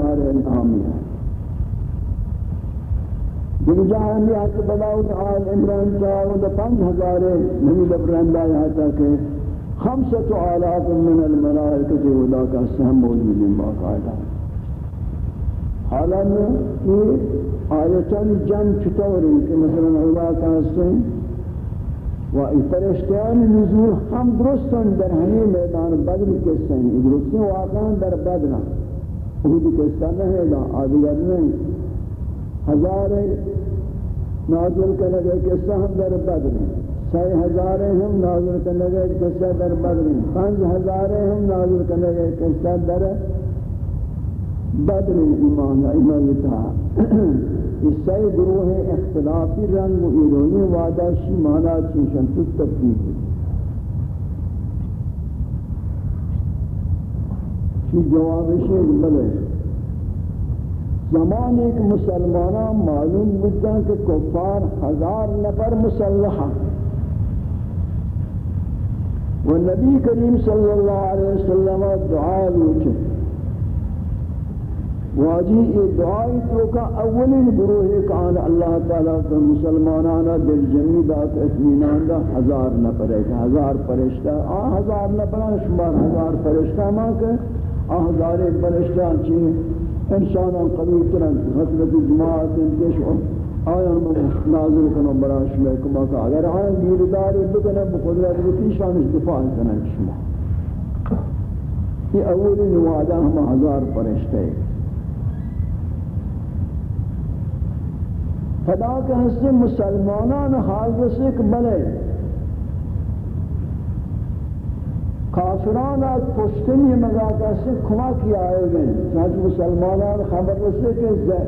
ہزار نامی ہے۔ دیکھ جہاں ہم یہ حد بلاؤ آل عمران چاہو دا پانچ ہزار نمی دبرندہ یہاں تک خمسة آلاف من الملائکت ودا کا سہم موجود ہیں، باقاعدہ۔ حالا میں یہ آیتان جن چطوری کہ مثلا اللہ کا سہم و ای فرشتیان نزول ہم درستن در ہمی میدان بدر کسن ای درستن واقعا در بدر۔ اہد کسن نہیں دا آدھگر نہیں ہزار نازل کرنے گئے کسن ہم در بدر ہیں. سی ہزارے ہم نازل کرنے گئے قصہ در بدر پانچ ہزارے ہم نازل کرنے گئے قصہ در بدر ایمان ایمان تھا. اس سے گروہ اختلافی رنگ و ایرونی وعدہ شی مانا چوشن تو تبدیل شی جواب بلے زمان ایک مسلمانان معلوم بودتا کہ کفار ہزار نفر مسلحہ و نبی کریم صلی اللہ علیہ وسلم دعا لوچے واجی یہ دعائی تو کا اولین گروہ کان اللہ تعالیٰ کا مسلمانانا دل جمی دات اتمینان دا ہزار نہ پڑے گا ہزار پرشتہ آ ہزار نہ پڑا شمار ہزار پرشتہ ماں کہ آ ہزار پرشتہ چیئے انسانا قبیل ترن حضرت جماعت انتش آیا من نازل کنم برای شما کما که اگر آیا دیرداری بکنم بقدرت بکنی شانش دفاع کنن شما۔ یہ اولی نوادہ ہم ہزار پرشتے خدا کے حصے مسلمانان حال رسے کہ بلے کافران از پشتنی مگاہ کمکی آئے گئے چنانچہ مسلمانان خبر رسے کہ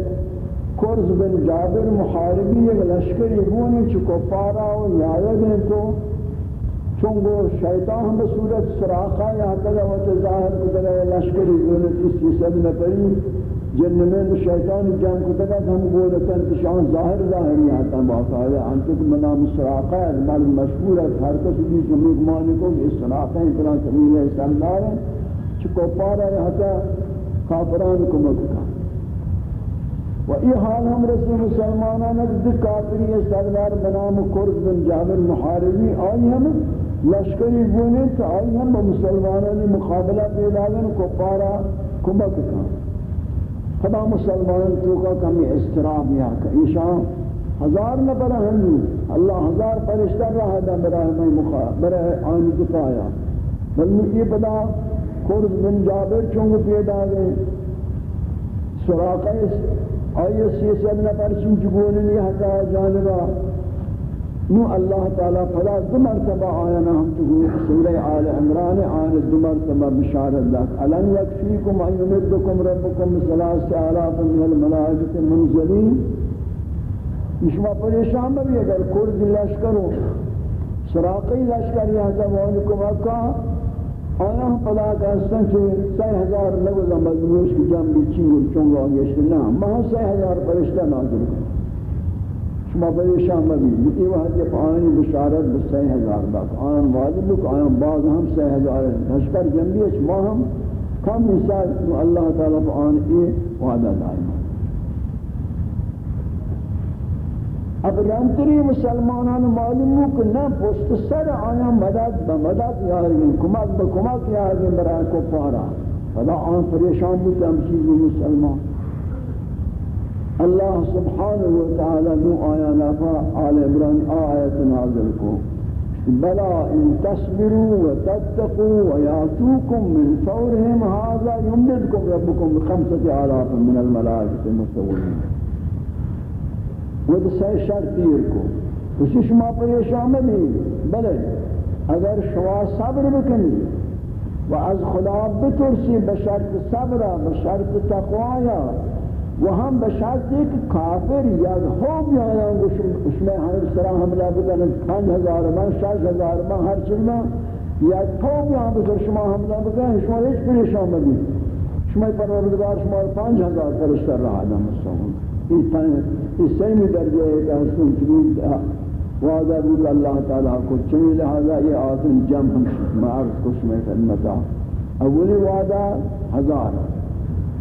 کرز بن جابر محاربی ایک لشکر یکونی چو کفارا و یایگن تو چونگو شیطان ہم بصورت سراخا یا کلا وقت ظاہر کتگا لشکر یکونی تیسی صد نفری جن میں شیطان جان کتگا ہم گولتا انتشان ظاہر ظاہر یہاں تا باقایا انتک منام سراخا ہے مال مشہور ہے، ہر کس بھی زمین مانی کو اس سراخا ہے کلا سمیل ہے سندار ہے چو کفارا یہاں تا کافران کو مکتا و ای حال ہم رسول مسلمانان از کافری سردار بنام کرد بن جابر محاربی آئی ہم لشکری گونے تو آئی ہم مسلمانان مقابلہ پیدا گن کو پارا کمک کن خدا مسلمان تو کا کمی استراب یا کہ ایشان ہزار نہ برا ہنو اللہ ہزار فرشتہ رہا دا برا ہمیں مخابرہ آئین دفاعیا بلنی یہ بدا کرد بن جابر چونگ پیدا گئے سراقہ آئیے نہ نفر چنچ بولنی حتا جانبا۔ نو اللہ تعالیٰ فلا دو مرتبہ آینا ہم تو سورہ آل عمران آینا دو مرتبہ بشارت لک الان یکفیکم ایمدکم ربکم سلاس آلاف من الملائکت منزلین نشما پریشان بھی اگر کرد لشکروں سراقی لشکر یہاں تبانکم اکا آیا ہم پدا کہستن کہ سی ہزار لگو مضموش کی جمع بھی چیور چونگا آگیشت مہا سی ہزار پرشتہ نازل کن شما پریشان مبی یہ وقت جب آئینی بشارت بس ہزار باق آئین واجب لک آئین بعض ہم سی ہزار تشکر جمعی ہے ما ہم کم مثال اللہ تعالیٰ آئین یہ وعدہ دائما اب رنتری مسلمانان معلوم ہو کہ نہ پشت سر آیا مدد بمدد یارگین کمک بکمک یارگین برای کفارا فلا آن پریشان بود، ہم چیزی مسلمان اللہ سبحانہ وتعالی نو آیا نفا آل عبران آیت نازل کو. بلا ان تصبروا وتتقوا وياتوكم من فورهم هذا يمددكم ربكم بخمسة آلاف من الملائكة المسومين وہ تو سی شرط دیر کو. اسی شما پریشان بھی بلے اگر شما صبر بکنی و از خدا بترسی بشرط صبر بشرط تقوایا و ہم بشرط ایک کافر یا خوب یا شما ہر سرا حملہ بکنی پانچ ہزار من، شش ہزار من، ہر چیز یا خوب یا بکر شما حملہ بکنی شما ہیچ پریشان بھی شما پروردگار شما پانچ ہزار فرشتر رہا دم السلام اس سیمی درجہ ہے کہ حسن چلید وعدہ بود اللہ تعالیٰ کو چمی لہذا یہ آدم جم ہم معرض کو سمیں خدمتا. اولی وعدہ ہزار.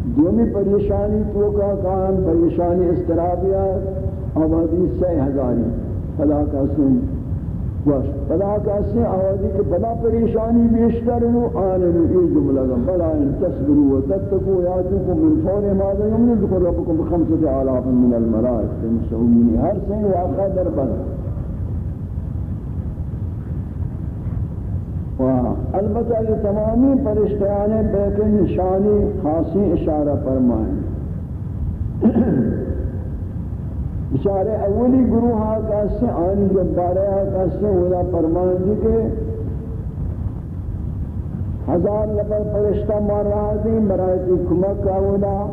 دومی پریشانی تو کا کام پریشانی استرابیہ آبادی سی ہزاری فلا کا سن واش بلا کسی آوازی کہ بلا پریشانی بیشتر ہو آنے میں یہ جملہ گا بلا ان تصبروا و تتقوا یاتوکم من فور ماذا یمنذکر ربکم بخمسة آلاف من الملائک مسعومین یعنی ہر سن واقع در بلا البتہ یہ تمامی پرشتیانے بیکن نشانی خاصی اشارہ فرمائیں۔ بچارے اولی گروہ ہاں آقا سے آنی جب بارے ہاں آقا سے اولا فرمان جی کے ہزار نفر فرشتہ مار رہا دیں جی، برای کی کمک کا اولا۔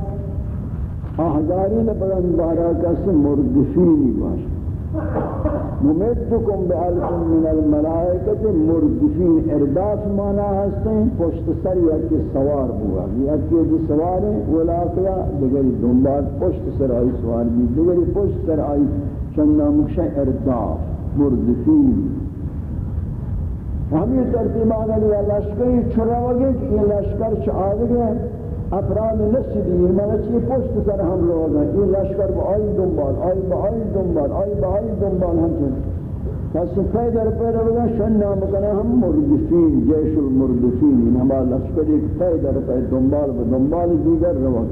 ہاں، ہزاری نفر انبارہ آقا سے مردفینی باشا ممدکم بعلق من الملائکت مردفین ارداف مانا ہستیں، پشت سر یک سوار ہوا یک دی سوار ہیں ولاقیا دیگری دنبال پشت سر آئی سوار بھی۔ دیگری پشت سر آئی چننا مکشہ ارداف مردفین ہم ترتیبان علیہ لشکری چھرا وگے کہ یہ لشکر چاہ گئے افراد نسلی من چی پشت سر ہم لوگ ہیں یہ لشکر با آئی دنبال آئی با آئی دنبال آئی با آئی دنبال ہم چن پس پید در پید بگا شن نام کنا ہم مردفین جیش المردفین ان ہما لشکر ایک پید در پید دنبال با دنبال دیگر روان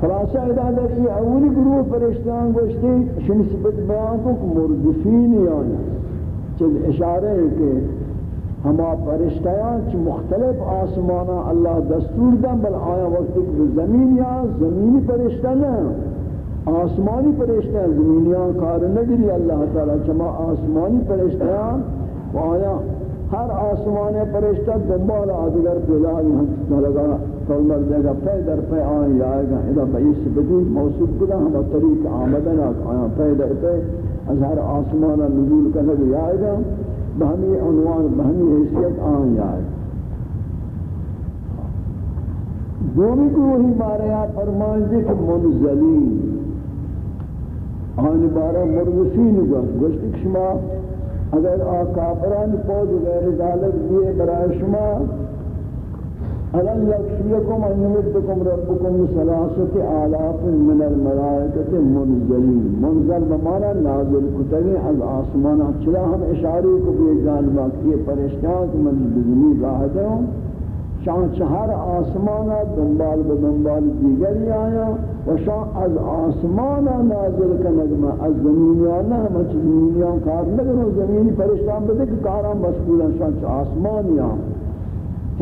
خلاصہ ادا در یہ اولی گروہ پرشتیان گوشتی شنسبت بیان کو مردفین یعنی چل اشارہ ہے کہ ہما پرشتیان چی مختلف آسمانا اللہ دستور دن، بل آیا وقت کہ زمین یا زمینی پرشتہ نا آسمانی پرشتہ زمینیان کار نگری اللہ تعالی چما آسمانی پرشتیان و آیا ہر آسمان پرشتہ دنبال آدگر پیدا ہم لگا کلمر دے گا پہ در پہ آئیں آئے گا، ادا بئیس بدی موصول کدا، ہم طریق آمدن، آیا پہ در پہ از ہر آسمان نزول کرنے آئے گا بہمی عنوان، بہمی حیثیت آن جائے۔ دومی گروہی بارے آپ فرمان جی کہ منزلین آن بارہ مرغسین گوشت گوشت شما اگر آکافران پود غیر ذالک دیئے برای شما ألم يكفيكم أن يمدكم ربكم ثلاثة آلاف من الملائكة منزلين منزل بمانا نازل کتگی از آسمان چلا ہم اشاری کو بھی جانبا کیے پرشتیاں کہ من بزنی راہ دوں شان چہر آسمانا دنبال بدنبال دیگری آیا و شان از آسمانا نازل کنگما از زمینیانا ہم چھ زمینیان کار لگنو زمینی پرشتیاں بدے کہ کاران مسئولا شان چھ آسمانیاں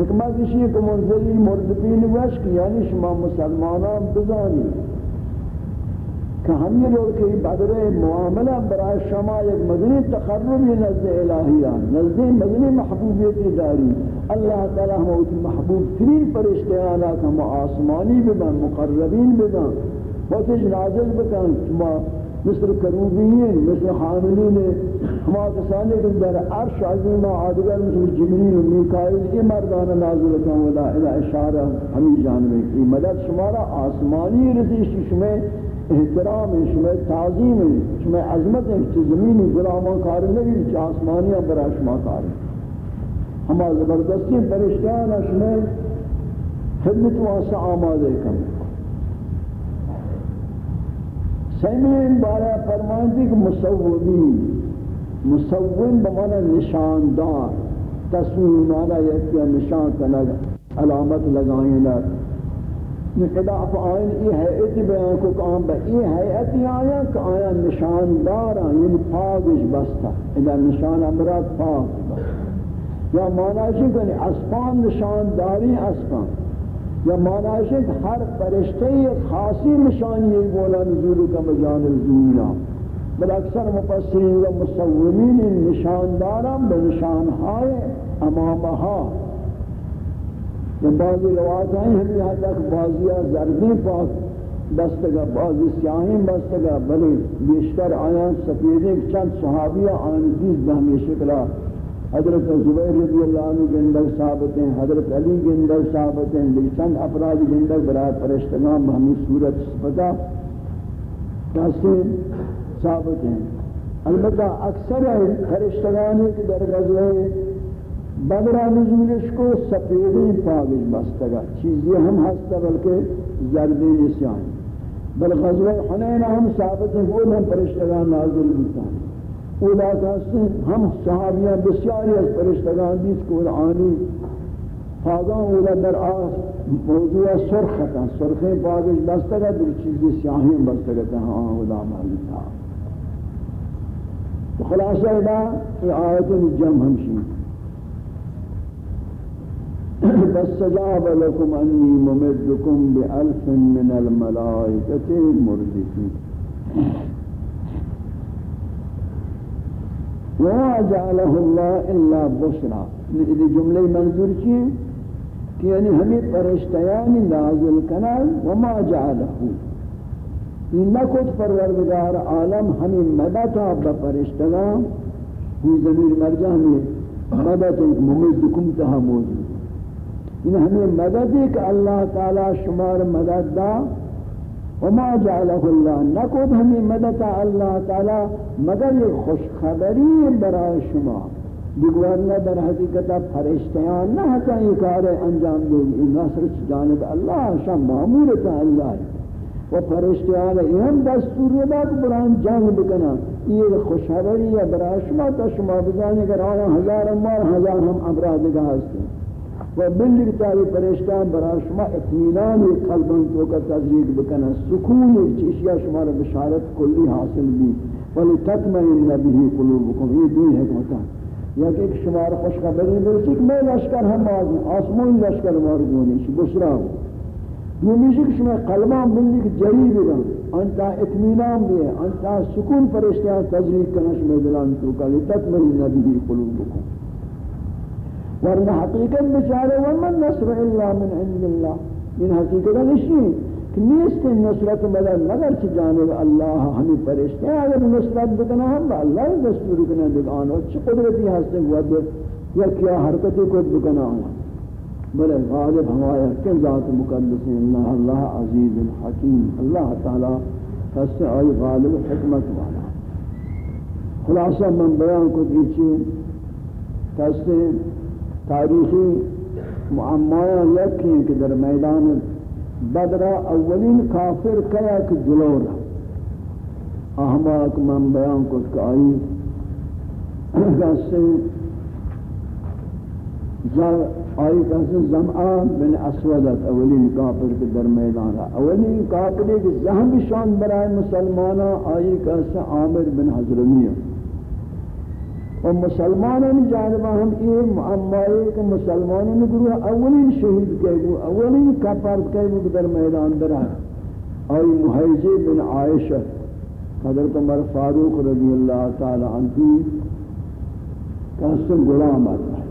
حکمت اسی کہ منزلی مردبین وشک یعنی شما مسلمانان بزانی. کہ ہم یہ لوگ کہ بدر معاملہ برای شما ایک مدنی تقربی نزد الہیان، نزد مدنی محبوبیتی داری. اللہ تعالی ہم اوٹی محبوب ترین پرشتیانا کہ ہم آسمانی ببن، مقربین ببن. وقت نازل بکن مثل کروبین مثل حاملین ہما کسانے کے در عرش عظیم آدگر مثل جبریل و میکائل یہ مردان نازل کن ودا الہ اشارہ ہمیں جانبے کی مدد شمارا آسمانی رزیش شمیں احترام شمیں تعظیم شمیں عظمت ہے کہ زمینی غلامان کار نگی کہ آسمانیاں برا شما کار. ہما زبردستی پرشتیان شمیں خدمت واسع آمادے کم سیمین بارہ فرمانتی کہ مصوبی، مصوبین بمانا نشاندار، تصویر مانا یکی نشان کنگ علامت لگائیں لگ نقدا اف آئین ای حیعت بیان کو کہ آن با ای حیعتی آیا کہ آیا نشاندار یعنی پاگش بستا اذا نشان امراد پاگ بستا یا مانا ہے کہ یعنی اسپان نشانداری اسپان یا معنی ہے کہ ہر فرشتے خاصی نشانی ہے بولا نزول کا مجان الدنیا بل اکثر مفسرین و مصورین نشاندارا بنشانہائے امامہا یا بعضی روایت ہیں ہم یہاں تک بعضی زردی پاک بستگا بعضی سیاہین بستگا بلے بیشتر آیان سفیدیں چند صحابیہ آن دیز بہمی شکلہ حضرت زبیر رضی اللہ عنہ گندر ثابت ہیں، حضرت علی گندر ثابت ہیں چند افراد گندر برای پرشتگان بہمی صورت سپتا کیسے ثابت ہیں۔ البتہ اکثر پرشتگانی کے در غزوہ بدرا نزولش کو سفیدی پاگش بستگا، چیزی ہم ہستا بلکہ زردی نسیان۔ بل غزوہ حنین ہم ثابت ہیں، وہ ہم پرشتگان نازل بیتا ہیں اولا کہتے ہم صحابیاں بسیاری از پرشتگان دیس کو آنی پاگان اولا در آس موضوع سرخ تھا سرخیں پاگش بستگا در چیزی سیاہیں بستگا تھا ہاں اولا مالی تھا۔ خلاصہ دا یہ آیت الجم ہمشی۔ فاستجاب لكم أني ممدكم بألف من الملائكة مردفين وما جعله الله إلا بشرا إذا جملة منظور كي يعني یعنی همي پرشتيان نازل کنال وما جعله۔ نکت پروردگار عالم ہمیں مدد آبا پرشتگان ہی ضمیر مرجع یعنی ہمیں مدد ممدکم تہا موجود۔ ان ہمیں مدد ہے کہ اللہ تعالی شمار مدد دا۔ وما جعلہ اللہ نکود ہمیں مدد اللہ تعالی، مگر یہ خوشخبری برای شما. بگوارنا در حقیقت فرشتیان نہ ہتا یہ کار انجام دیں گے نصر جانب اللہ شام معمولتا اللہ. و فرشتیان اہم دستور دا کہ بران جنگ بکنا یہ خوشخبری برای شما تا شما بزانے کہ آیا ہزار مار ہزار ہم امراض گاہ ہستے و بندی تاری پریشتان برا شما اطمینان قلبان تو کا تذریق بکنا سکون ایک چیشیا شما را بشارت کلی حاصل بھی ولی تطمئن به قلوبکم. یہ دین حکمتا. یا کہ ایک شما را خوشخبری برسی کہ میں لشکر ہم آزم. آسمون لشکر مارگونی شی بسرا ہو دومیشی کہ شما قلبان بندی کی جری بگن انتا اطمینان بھی انتا سکون پریشتان تذریق کنا شما دلان تو کا. لتطمئن به قلوبکم. ورنہ حقیقت بچارے ومن نصر الا من عند اللہ ان حقیقت نشی کہ نیست نصرت مدد مگر چھ جانب اللہ ہمیں پرشتے ہیں اگر نصرت بکنا ہم اللہ دستور کنا دکانو چھ قدرتی ہستے گواد یا کیا حرکتی کو بکنا ہوا بلے غالب ہمایا کہ ذات مقدس اللہ اللہ عزیز الحکیم. اللہ تعالی کس آئی غالب حکمت والا. خلاصہ من بیان کو دیچے کس تاریخی معمایا یکی کہ در میدان بدر اولین کافر کیا کہ جلور احماق من بیان کت کہ آئی۔ کسی آئی کسی زمعان بن اسودت اولین کافر کے در میدان۔ اولین کافر کہ زہم شان برائے مسلمانہ آئی کسی عامر بن حضرمیہ۔ و مسلمانان جانب ہم یہ معمائی کہ مسلمانان گروہ اولین شہید کہے گو اولین کفر کہے گو در میدان در ہے آئی محیزی بن عائشہ حضرت عمر فاروق رضی اللہ تعالی عنہ کہستن غلام آتا ہے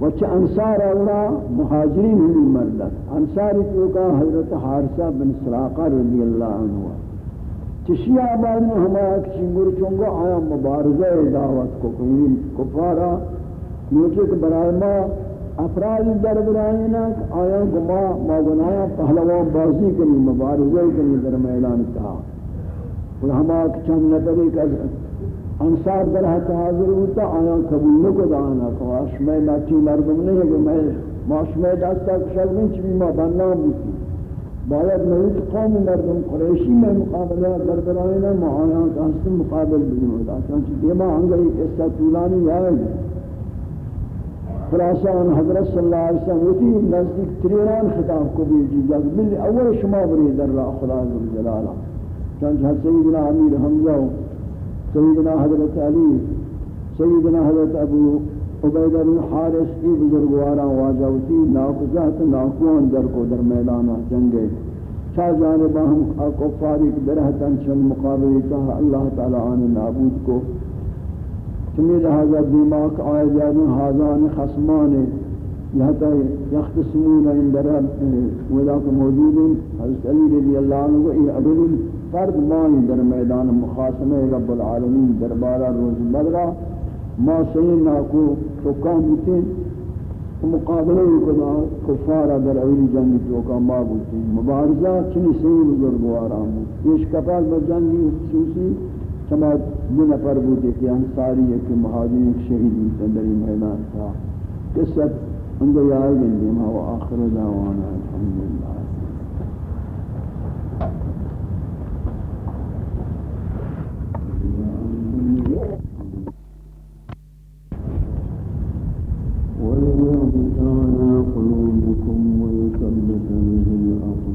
وچہ انصار اولا مہاجرین ہمی مردت انصاری چوکا حضرت حارسہ بن سراقہ رضی اللہ عنہ. چشی آباد میں ہمارا کسی مرچوں آیا مبارزہ دعوت کو کوئی کفارا نوچے کہ برای ما افراد در برائینا آیا گما ما گنایا پہلوان بازی کنی، مبارزہ کنی در میلان تھا اور ہمارا چند نفر ایک انصار در حت حاضر ہوتا، آیا قبول نکو دانا کہ آشمہ مچی مردم نہیں ہے، کہ میں ماشمہ دستا کشل من چی بھی ما بنام بودتی باید نویت قوم مردم قریشی میں مقابلہ بربرائینا معایان کا حسن مقابل بنی ہوتا چونچہ دیما ہنگا ایک قصہ طولانی آئے یاد خلاصہ ان حضرت صلی اللہ علیہ وسلم ہوتی نزدیک تریران خطاب کو بھی جیزا بلی اول شما بری در را خدا جلالا۔ چونچہ سیدنا امیر حمزہ، سیدنا حضرت علی، سیدنا حضرت ابو عبیدہ بن حارس کی بزرگوارا واجوتی ناقضات ناقوان در کو در میدان جنگے چا جانبا ہم کفاری کی درہتن چند مقابلی تا اللہ تعالی آن نابود کو۔ چمی لہذا دیماک آئے جادن حاضان خصمان یہاں یختصمون ان در ولاک موجود حضرت علی رضی اللہ عنہ کو یہ عدل فرد مانی در میدان مخاصمہ رب العالمین دربارہ روز بدرہ۔ ما سنی ناکو چوکان بوتیں مقابلہ خدا کفارہ در اولی جنگی چوکا ما بوتیں مبارزہ چنی سنی بزرگوار آم بود پیش کپاک جنگی خصوصی، چما دو نفر بوتی کہ انساری ایک کہ مہاجر، ایک شہید ہوتے در میدان تھا کہ سب ان یاد دیں گے و آخر دعوانا، الحمدللہ Yeah. وإلى بشارى قلوبكم ويثبت به الأقوام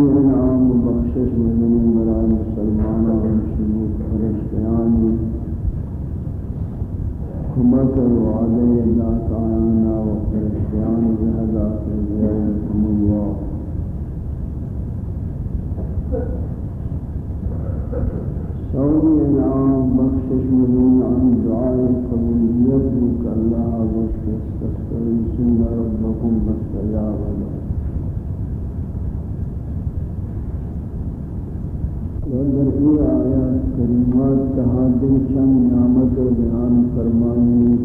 انعام و بخشش مدنی برای مسلمان و مشروف فرشتیانی حکمت و عدی ذات آیانا و فرشتیانی بحضات زیادتم الله سعودی انعام و بخشش مدنی عن دعای قبول کریمات کہا، دل شم نعمت و بیان فرمانی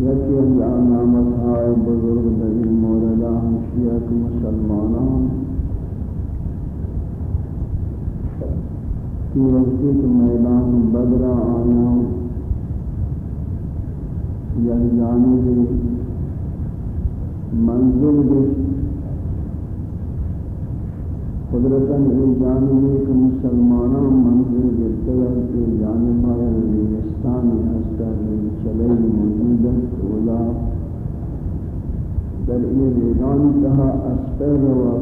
یکی از نعمت های بزرگ دلیل مولانا ہم شیعہ مسلمان هم تو وقتی که میدان بدر آیا یک جانے کے منزل گشت قدرتاً ای جانبی که مسلمانان منظر گرتگر که جانبا یا یعنی لیستانی چلے موجود موجودت اولا۔ در این ریگان تها اسپر و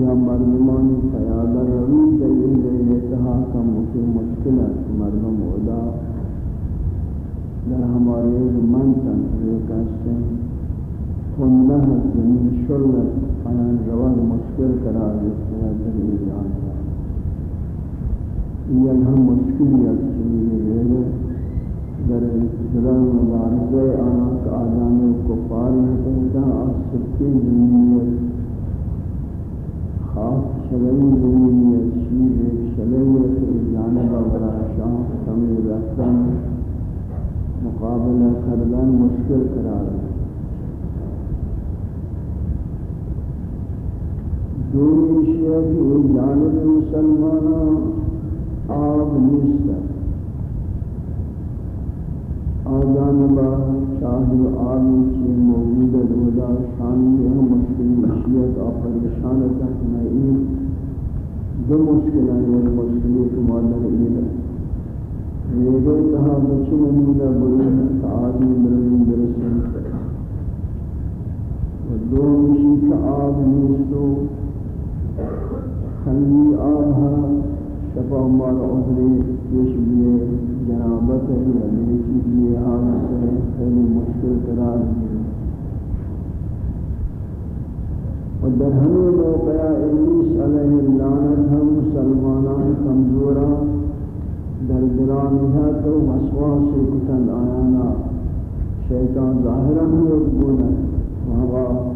یا مردمان پیادر روی در این ریگه تها کم مشکل است، مردم اولا۔ در ہمارے من تن ریکاستے خندہ ہے زمین شرلت پناہ جوان مشکل قرار دیتے ہیں در ایران یہ ہم مشکل یا چنیے گئے در جلال مبارزہ آنا کا آدم کفار ہوتے ہیں جہاں آپ سب خاص شلعی زمینیت شیر ایک جانبہ برا شاہ تمیر رکھتا مقابلہ کردن مشکل قرار دیتے دوری شیعہ کی جانب مسلمانہ آب نیستا آجانبہ شاہد آبی کی موجود دودا شانی ہم مشکل مشیعت آفر نشانتا میں این دو مشکلیں یہ مشکلی کمالہ ایلہ میرے کہا بچے نمودہ بلون تعالی بلون برسن و دو مشیق آب نیستو سنگی آہا تفا مار عزری پیش بیئے جنابت ہے یا میری بیئے آہا سے خیلی مشکل قرار دیئے و در ہمیں موقع ایلیس علیہ اللعنت ہم مسلمانان کمزورا در درانی ہے تو وسواس کتن آیانا، شیطان ظاہرہ ہم یک گونہ وہاں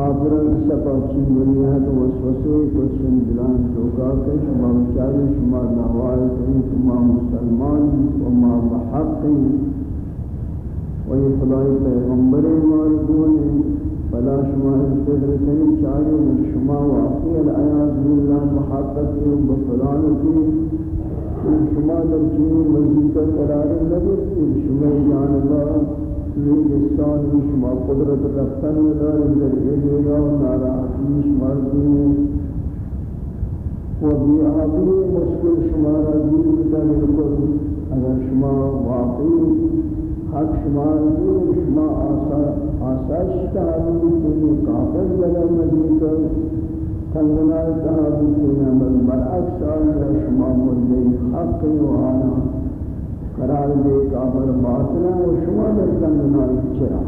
کافران سپا چین دنیا تو وسوسے کو سن دلان توکا کہ شما بچاری شما نحوال کریں شما مسلمان و ما بحق و یہ خدای پیغمبر مارکون فلا شما استدر کریں چاہیے شما واقعی العیاض باللہ محقق بفلان کی شما در چین وزیقہ قرار نگرتی شما جانبا ہندوستان میں شما قدرت رفتن دار در ایلیگا و ناراحتیش مردین و بیعادی مشکل شما را دور بدن لکل اگر شما واقعی حق شما دور شما آسائش تحابی کنی کافر جلال مجیتا تنگنای تحابی کنی بل برعکس آیا شما مردی حق و آنا قرار دے کافر باطلا و شما در زمینائی چرا۔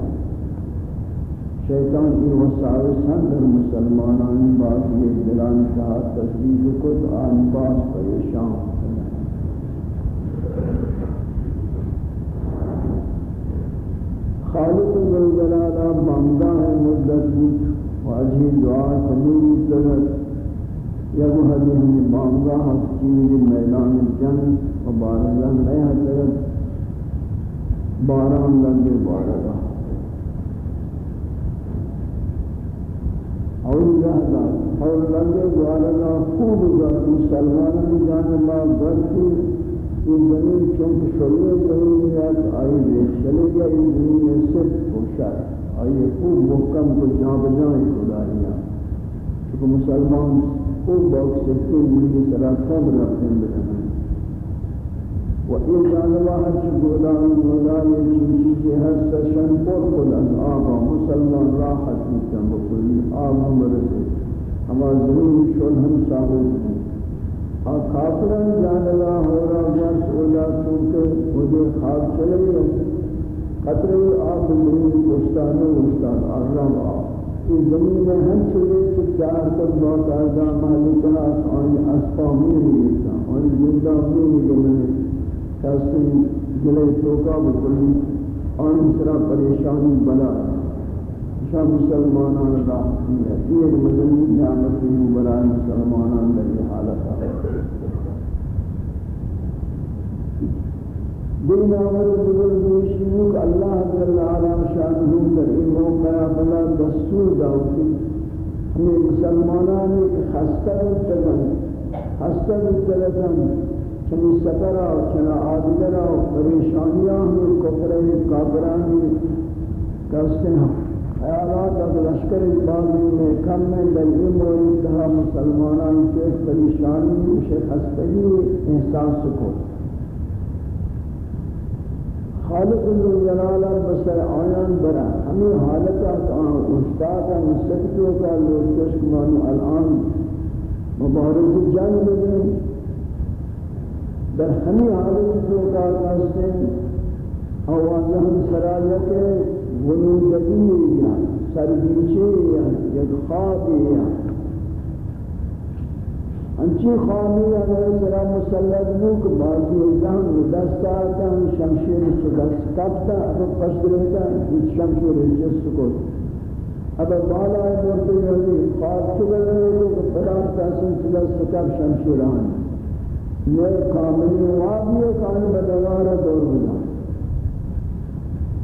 شیطان کی وسائل سن در مسلمانان باز یہ دلان کا تصدیق کت آن باز پریشان خالق ذل جلالہ بامدہ مدت بود، واجی دعا قبول کرت یا وہ حدیث میں بامدہ حقیقی میدان جنگ و بارزان نیا طرف باران لگے بارگا اور جہدا اور لگے بارگا خوب گر مسلمان جانبا برتی یہ زمین چونکہ شروع کریں یا آئی بے چلے گیا، یہ زمین میں صرف خوشا آئی خوب محکم کو جان بجائیں خدایاں چونکہ مسلمان خوب باک سکتے ملی طرح کم رکھتے ہیں۔ و این جانبا هر چی گودان گودان یکی چیزی هست شن پر کن آبا مسلمان راحت میکن بکلی آب هم برسه. اما ضرور شن هم ثابت ہیں اور کافران جانبا ہو رہا جس اولا چونکہ مجھے خواب چلے گئے. قطرے آب زمین کشتان و استان آرام آب یہ زمین میں ہم چلے کہ چار تک بہت آئیدہ مالکہ آنی اسپا میں نہیں گئتا آنی زندہ میں نہیں گئتا کسی دلے توکا بکلی آن سرا پریشانی بلا شاہ مسلمانان راہ ہے۔ یہ مدنی نعمت ہی برای مسلمانان در حالت ہے۔ دل نعمت بزرگ دوشیوک اللہ جل علا شانہو در این موقع بلا دستور داوتی ہمیں مسلمانان ایک خستہ مطلب تلن خستہ مطلب تلن چنی سفرہ چنا عادلرہ پریشانیاں ہمیں کفرہ کافرانی کرتے ہیں خیالات اب لشکر بازی میں کم میں دلیم و انتہا مسلمانان کے پریشانی شخصتگی احساس کو۔ خالق الجلالہ بسر آیان برا۔ ہمیں حالتا کہاں استادا مستقتوں کا لوگ کشکمانو الان مبارز جنگ میں در ہمی حالت جو کار کرتے ہیں آوازہ ہم سرایت ولودگی یا سربیچے یا یک یا انچی خوامی اگر سرا مسلط موک بازی ازام دست آتا ہم شمشیر سے دست کبتا اب پشت رہتا اس شمشیر جس کو اب بالا ہے مرتے ہیں خواب چکر رہے تو بڑا تحسن سے دست کب شمشیران. یہ کاملی وادی کان بدوار دور بنا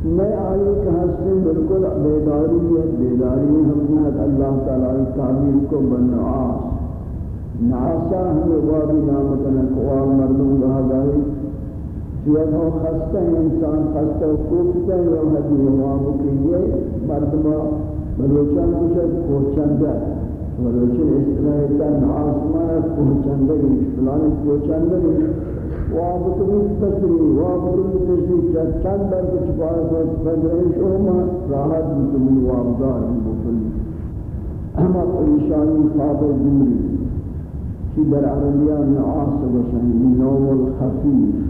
میں آئی کہ ہستے بالکل بیداری ہے، بیداری ہم نے اللہ تعالی تعبیر کو بنعاس نعاسا ہمیں وادی نام کنا قوام مردم کہا جائے کہ وہ خستہ انسان خستہ کوفتا ہے یہ حدی وام کی یہ مردمہ بلوچان کچھ کوچن جائے ولكن اصطلاح كان عاصمة كوچندگی فلان كوچندگی وابط التسری وابط التسری چند بار کچھ بار کچھ پندرین شوما راحت بسلی وابدار بسلی أما قلشان خواب جمری کی در عربیان عاصب شنی نوم الخفيف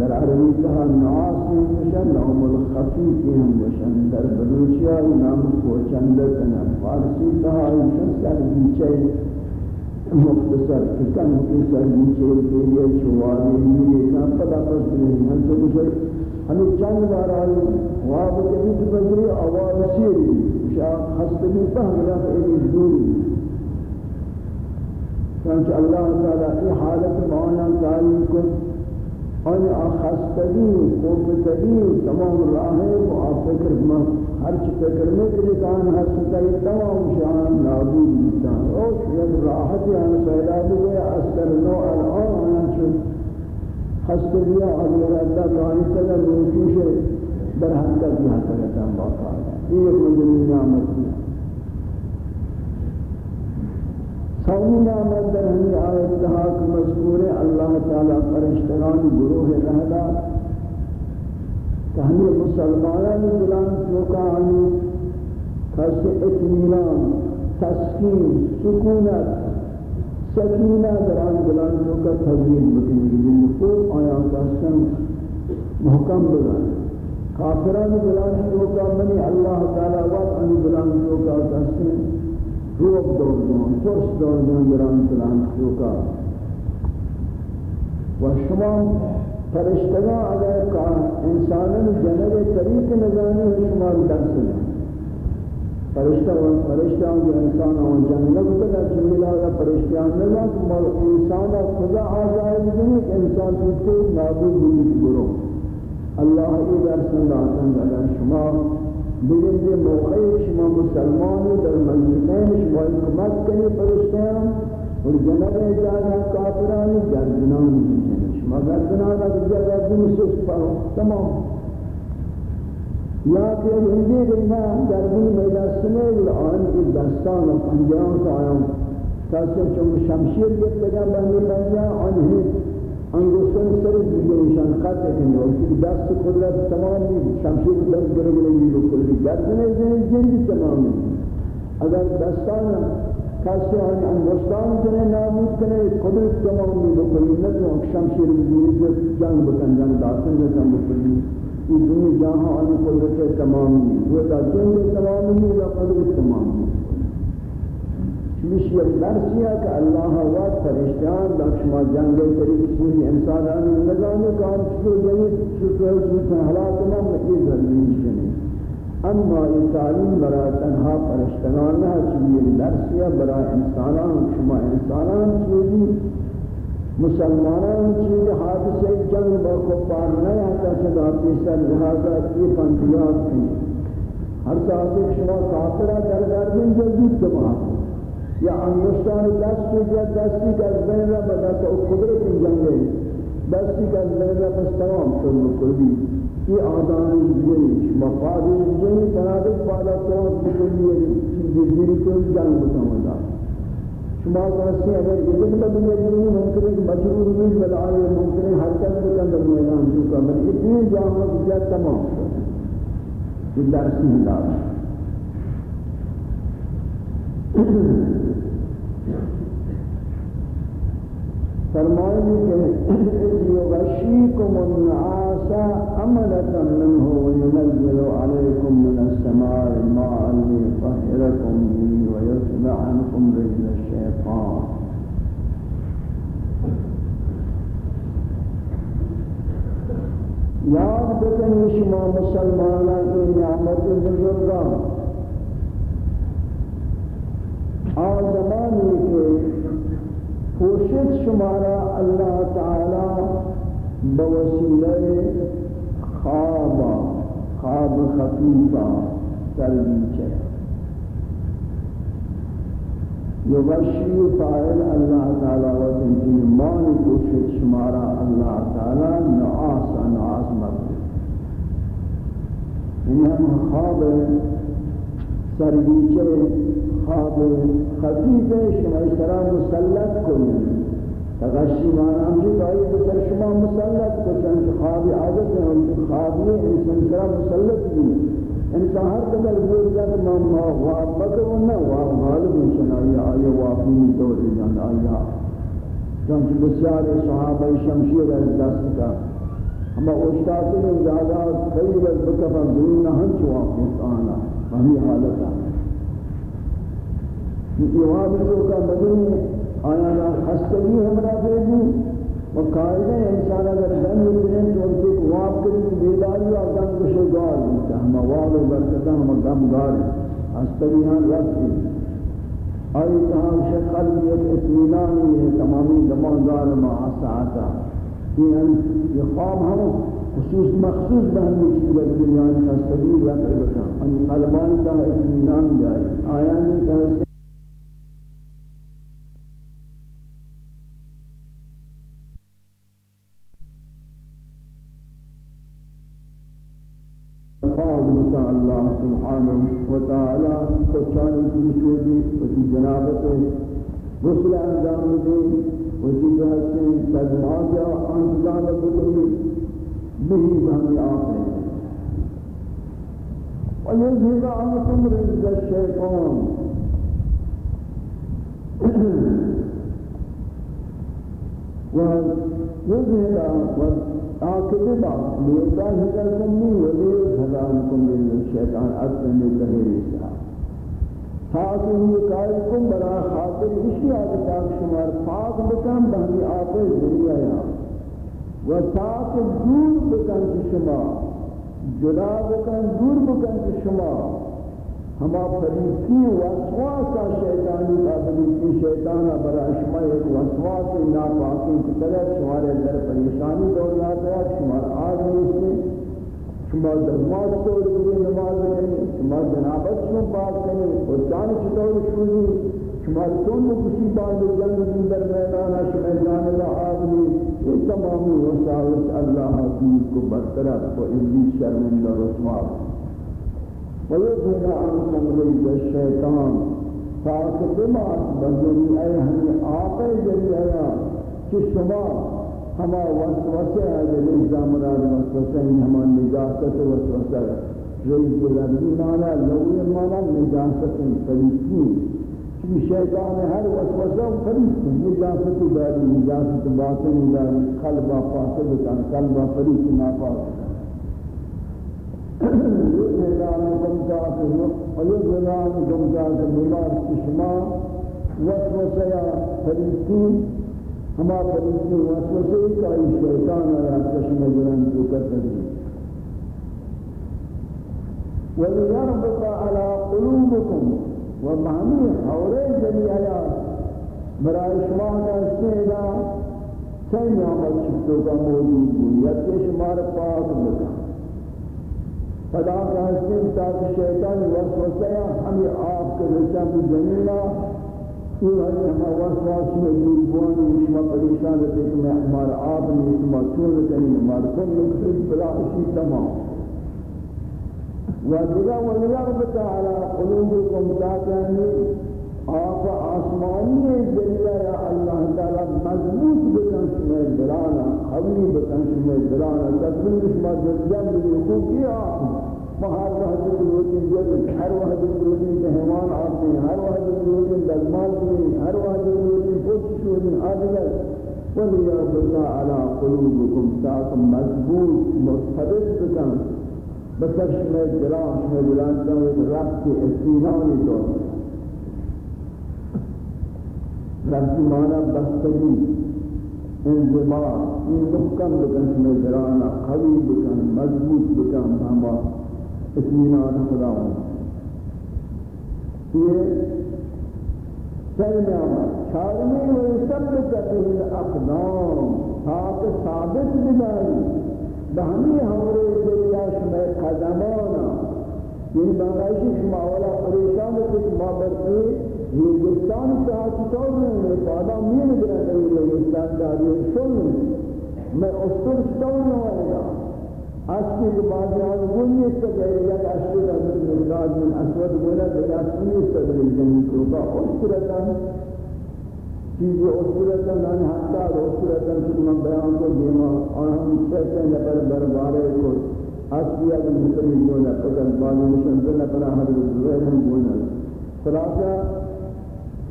در عربی کہا نعاس ہم بشن نوم الخفیف ہم بشن در بلوچیا نام کو چندتنا فارسی کہا انشان سر بیچے مختصر کن کی سر بیچے کے لیے چواری لیے کہاں پتا پس نہیں ہم تو کچھ ہمیں چند بار آئی واب تو بزری آواز سیری شاہ خستگی فهم رفع الجوری چنانچہ اللہ تعالیٰ کی حالت معانا تعلیم کو اور خستگی خوفتگی تمام راہیں و فکر میں ہر چی فکر میں کہ کان ہستگی تمام شان نابود بیتا او شاید راحت یعنی پیدا ہوئے اثر نو الان آنا چون خستگی اگر اللہ راہی تعالیٰ روشوش در حقیقت یہ حقیقت ہم باقا ہے یہ ایک مجھلی نعمت ہے سومی نعمت در ہمی آیت تحاک مذکور ہے، اللہ تعالیٰ فرشتگان گروہ رہدا کہ ہمیں مسلمانان دلان چوکا آنی کس اتمینان تسکین، سکونت سکینہ دران دلان چوکا تذیر بکنی دل کو آیا کسن محکم بلان کافران دلان چوکا منی، اللہ تعالیٰ وقت آنی دلان چوکا کسن روب دور دون فرس دور دون دران سلام شوکا و شما فرشتگان اگر کا انسانن جنر طریق نظانی شما درس لیں فرشتہ و فرشتہ جو انسان و جنت کا جمیلا کا فرشتہ نہ کہ انسان خدا آزاد نہیں انسان کو نابود بھی کرو اللہ یہ درس اللہ شما بگن یہ موقع شما مسلمان در منزلین شما حکومت کنی پرشتیان اور جنب اجازہ کافرانی گردنان شما گردنان اگر جگہ دوسس پاو تمام. یا کہ ہندی دینا گردن میں دستنے آن کی دستان و پنجان کا آیاں تاکہ چون شمشیر یہ لگا بندی بندی آن ہی انگوشتن سر دیگه نشان خط کنه و دست قدرت تمام نیست شمشیر دست گره گره نیست کلی. گردن زن جنگی تمام نیست اگر دستان کسی آن انگوشتان کنه نابود کنه قدرت تمام نیست کلی نتو شمشیر بزنی جنگ بکن جنگ داستن بکن بکلی این دنیا جہاں آن قدرت تمام نیست وہ تا جنگ تمام نیست و قدرت تمام نیست چمیش یک درسیه که اللہ وقت فرشتیان در شما جنگ طریق سوری انسانانی نظامی کام چطور جنید چطور چطور حالات ما مکی ضرورین شنی اما این تعلیم برای تنها فرشتگان نه چمی یک درسیه برای انسانان، شما انسانان چیزی مسلمانان چیزی حادثه جنگ با کفار نیاتا چدا پیسر لحاظا یہ پنجیات کنی ہر ساتھ شما کافرہ در دردن جو زود تمام یا انگشتان دست یا دستی که از بین را بدست او قدرت جنگه دستی که از بین را پس تمام شد بکلی یہ آدان جنی مفادی جنی تنادک پادا تمام بکلی چیزی دیری کو جنگ بتاؤں شما کہتے ہیں اگر یہ دن بدلے جنی ممکن ہے مجرور بھی بلائے ممکن ہے حرکت کے اندر میدان جو کا بل اتنی جامعہ کیا تمام شد. یہ درسی ہدایت فرمائیں کہ یغشیکم النعاس امنة منه وينزل عليكم من السماء ماء ليطهركم به ويتبع عنكم رجل الشيطان یاد بکنی شما مسلمانان کی نعمت بزرگان. آن زمانی کہ پوشت شمارا اللہ تعالی بوسیلہ خواب خواب خفیفہ تربیچ ہے۔ یغشی فائل اللہ تعالی و تنجین مانی پوشت شمارا اللہ تعالی نعاس نعاس مرد یعنی ہم خواب سربیچے خواب خفیف شما اشترا مسلط کنید. تغشی مانا ہمشی کہایی بسر شما مسلط کو چنچ خواب عادت ہے ہم خوابی انسان سرا مسلط بھی انسان ہر قدر بول جاتا کہ ماں واب بکر نہ واب غالب انسان آیا آیا وابی دور جان آیا. چونکہ بسیار صحابہ شمشیر از دست کا ہم اشتاق میں زیادہ کئی وقت بکفا دنیا ہم چواپ آنا ہمی حالت آنا یہ واب کا مدنی آیا نا خستگی ہمرا بھی۔ و قائدہ انسان اگر دن ہوئے تو ان کے واب کریں بیداری و دن کو شگار ہوتا ہم واب و برکتہ ہم دم گار ہستریان رکھتی آئی کہاں سے قلب ایک اتمینانی ہے، تمامی دماغدار ما ساعتا یہ خواب ہم، خصوص مخصوص بہنی چیز دنیا میں ہستگی رکھ رکھا۔ ان قلبان کا اتمینان جائے آیا نہیں کہا بتا اللہ سبحانہ وتعالی کو چاہیے کی شوری کی جنابت غسل انجام دے وجی جہاں سے تجمع یا انجام بکلی بھی ہم آپ ہیں۔ ويذهب عنكم رجز الشيطان۔ ويذهب عاقبہ لیتا ہدر کنی ولی حضان کن من الشیطان اصلا ظہر اسا تاکہ یہ قائل کن برا خاطر اسی آگتاک شمار پاک بکن بہنی آقا ذریعہ یا و تاکہ دور بکن شما جدا بکن دور بکن شما ہما فریقی وسواسا شیطانی کا فریقی شیطانہ برا شما ایک وسواس ناپاکی کی طرح شمارے در پریشانی دور لاتا ہے شمار آدمی سے شما دماغ توڑ کے نماز کریں شما جنابت شما بات کریں اور جان چطور شوزی شما کون کسی بات جنگ در میدانا شما جانبا آدمی یہ تمامی وساوس اللہ حقیق کو برطرف و ابلیس شرمندہ رسواب ويظهر عنكم رجز الشيطان تاکہ بما بزنی اے ہمیں آقا جریعہ کہ شما ہما وسوسہ ہے جو نظام مراد وسوسہ ہیں ہما نجاست وسوسہ ہے رئیس لفظی مانا لوی مانا نجاست فریقی کہ شیطان ہر وسوسہ فریق نجاست داری نجاست باطن داری قلبہ فاسد کن قلبہ فریق ناپاس نظامكم تاكلوا ويظلامكم تاكلوا بما استشماء وسوسيا فريقين هما فريقين وسوسي كاي شيطان على تشمى جران تكتب وليربط على قلوبكم ومعني حوري جميعا برای شما نستیدا چند آمد شکتو کا موجود بود یا کہ شمار پاک بکن خدا راستین تا شیطان وسوسه ہمیں آپ کے رچم زمینہ تو ہم وسواس میں و ہم پریشان رہتے کہ میں ہمارا آپ نے اس مطلوب کریں ہمارے کو مقصد بلا اسی تمام. وَدُرَا وَلَا رَبَّتَ عَلَىٰ قُلُوبِكُمْ تَعْتَنِي آپ آسمانی ذریعہ یا اللہ تعالی مضبوط بکن شما دلانا قوی بکن شما دلانا تکبیر شما جنجم بلیکو کیا۔ ہر وقت روزی جد ہر وقت روزی مہمان آتے ہیں، ہر وقت روزی دلمال بھی ہر وقت۔ روزی خوش شوری آدگر وَلِيَغْبِتَ عَلَىٰ قُلُوبِكُمْ تَاكَ مضبوط مستبد بکن بسر شما دلان شما دلان دلان ربط استینانی دور ربط مانا بستگی انزماع این محکم بکن شما دلانا قوی بکن، مضبوط بکن ہما اطمینان خدا ہوں یہ سرنامہ چارمی و ثبت به الاقدام تاکہ ثابت بداری بہمی ہمارے ذریعہ شما قدمانا یعنی بانگائشی شما اولا پریشان بکن کچھ مابرتی ہندوستان کا چطور نہیں ہے فادا مین گرہ کئی ہندوستان کا یہ سن میں اسطور چطور نہیں ہوئے اصلی کے بعد یہاں گونی اس کا کہہ رہا کہ اصلی حضرت مرداد من اسود گونا کہ اصلی اس کا دلی جنگی کو کا اسطورتا چیزیں اسطورتا نانی حتی اسطورتا کہ میں بیان کو دیما، اور ہم کہتے ہیں پر دربارے کو اصلی اگر مسلم بولا قتل بانی مشن بنا پر حضرت زبیر ہم بولا خلاصہ